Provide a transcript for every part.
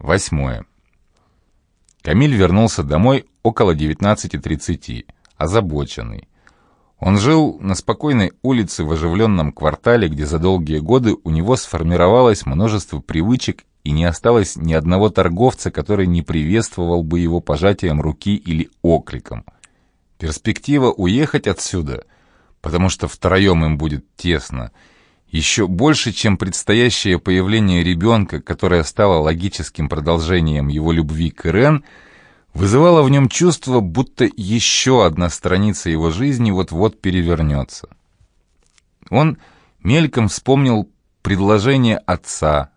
Восьмое. Камиль вернулся домой около 19.30, озабоченный. Он жил на спокойной улице в оживленном квартале, где за долгие годы у него сформировалось множество привычек и не осталось ни одного торговца, который не приветствовал бы его пожатием руки или окликом. Перспектива уехать отсюда, потому что втроем им будет тесно – еще больше, чем предстоящее появление ребенка, которое стало логическим продолжением его любви к Ирен, вызывало в нем чувство, будто еще одна страница его жизни вот-вот перевернется. Он мельком вспомнил предложение отца.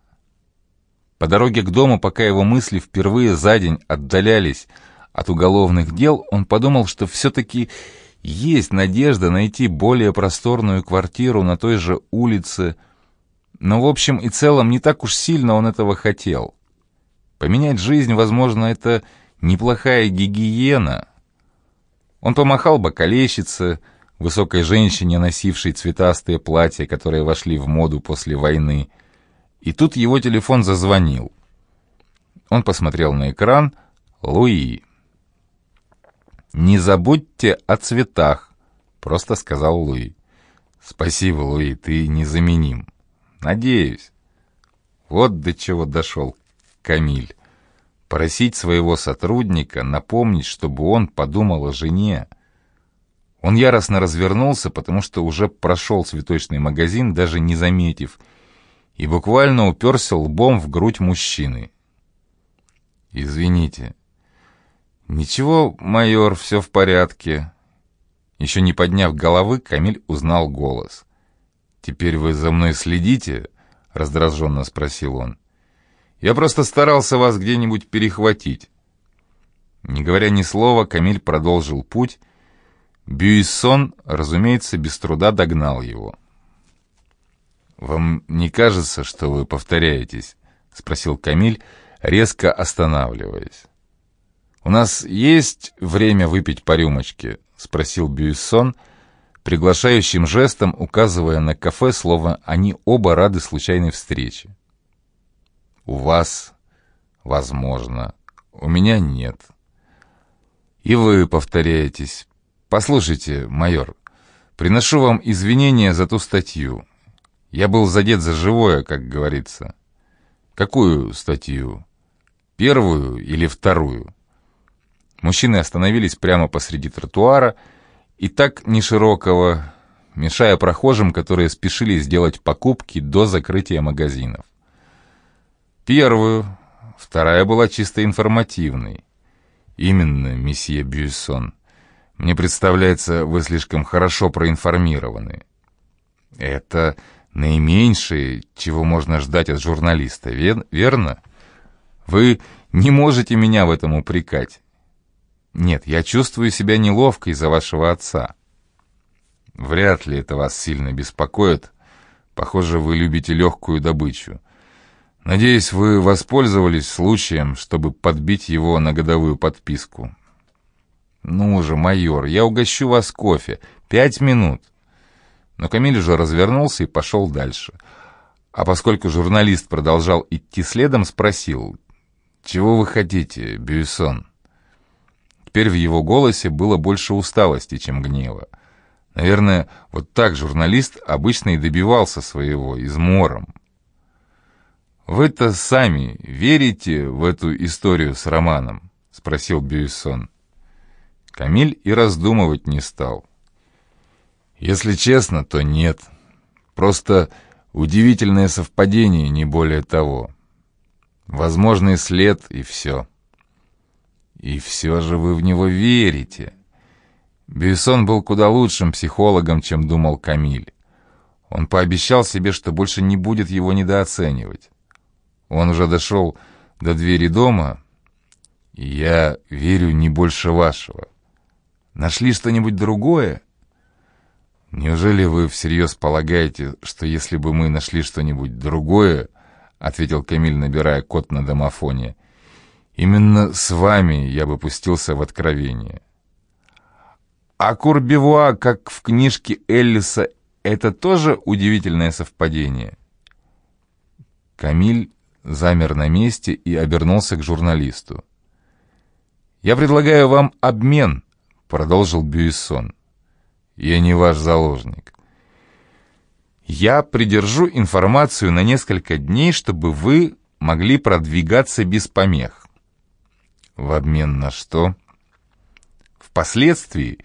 По дороге к дому, пока его мысли впервые за день отдалялись от уголовных дел, он подумал, что все-таки есть надежда найти более просторную квартиру на той же улице, но в общем и целом не так уж сильно он этого хотел. Поменять жизнь, возможно, это неплохая гигиена. Он помахал бокалейщице, высокой женщине, носившей цветастые платья, которые вошли в моду после войны. И тут его телефон зазвонил. Он посмотрел на экран. Луи. «Не забудьте о цветах», — просто сказал Луи. «Спасибо, Луи, ты незаменим. Надеюсь». Вот до чего дошел Камиль. Просить своего сотрудника напомнить, чтобы он подумал о жене. Он яростно развернулся, потому что уже прошел цветочный магазин, даже не заметив, и буквально уперся лбом в грудь мужчины. «Извините», «Ничего, майор, все в порядке». Еще не подняв головы, Камиль узнал голос. «Теперь вы за мной следите?» — раздраженно спросил он. «Я просто старался вас где-нибудь перехватить». Не говоря ни слова, Камиль продолжил путь. Бюйсон, разумеется, без труда догнал его. «Вам не кажется, что вы повторяетесь?» — спросил Камиль, резко останавливаясь. «У нас есть время выпить по рюмочке?» — спросил Бюйсон, приглашающим жестом указывая на кафе, словно они оба рады случайной встрече. «У вас, возможно, у меня нет». «И вы повторяетесь. Послушайте, майор, приношу вам извинения за ту статью. Я был задет за живое, как говорится». «Какую статью? Первую или вторую?» Мужчины остановились прямо посреди тротуара, и так неширокого, мешая прохожим, которые спешили сделать покупки до закрытия магазинов. Первую, вторая была чисто информативной. Именно, месье Бюйсон. Мне представляется, вы слишком хорошо проинформированы. Это наименьшее, чего можно ждать от журналиста, верно? Вы не можете меня в этом упрекать. Нет, я чувствую себя неловко из-за вашего отца. Вряд ли это вас сильно беспокоит. Похоже, вы любите легкую добычу. Надеюсь, вы воспользовались случаем, чтобы подбить его на годовую подписку. Ну же, майор, я угощу вас кофе. Пять минут. Но Камиль уже развернулся и пошел дальше. А поскольку журналист продолжал идти следом, спросил, «Чего вы хотите, Бюйсон?» Теперь в его голосе было больше усталости, чем гнева. Наверное, вот так журналист обычно и добивался своего, измором. «Вы-то сами верите в эту историю с Романом?» — спросил Бюйсон. Камиль и раздумывать не стал. «Если честно, то нет. Просто удивительное совпадение, не более того. Возможный след и все». И все же вы в него верите. Бюйсон был куда лучшим психологом, чем думал Камиль. Он пообещал себе, что больше не будет его недооценивать. Он уже дошел до двери дома, и я верю не больше вашего. Нашли что-нибудь другое? Неужели вы всерьез полагаете, что если бы мы нашли что-нибудь другое, — ответил Камиль, набирая код на домофоне, Именно с вами я бы пустился в откровение. А Курбевуа, как в книжке Эллиса, это тоже удивительное совпадение. Камиль замер на месте и обернулся к журналисту. «Я предлагаю вам обмен», — продолжил Бюйсон. «Я не ваш заложник. Я придержу информацию на несколько дней, чтобы вы могли продвигаться без помех». «В обмен на что?» «Впоследствии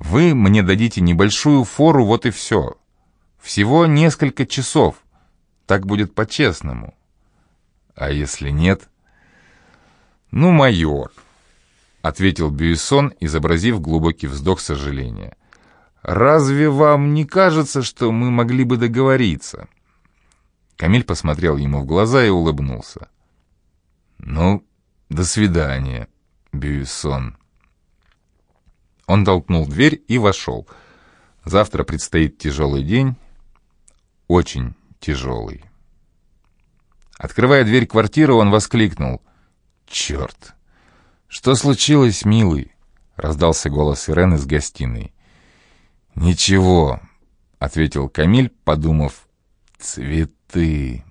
вы мне дадите небольшую фору, вот и все. Всего несколько часов. Так будет по-честному». «А если нет?» «Ну, майор», — ответил Бюйсон, изобразив глубокий вздох сожаления. «Разве вам не кажется, что мы могли бы договориться?» Камиль посмотрел ему в глаза и улыбнулся. «Ну, до свидания, Бюйсон». Он толкнул дверь и вошел. Завтра предстоит тяжелый день, очень тяжелый. Открывая дверь квартиры, он воскликнул. «Черт! Что случилось, милый?» — раздался голос Ирен из гостиной. «Ничего», — ответил Камиль, подумав. «Цветы».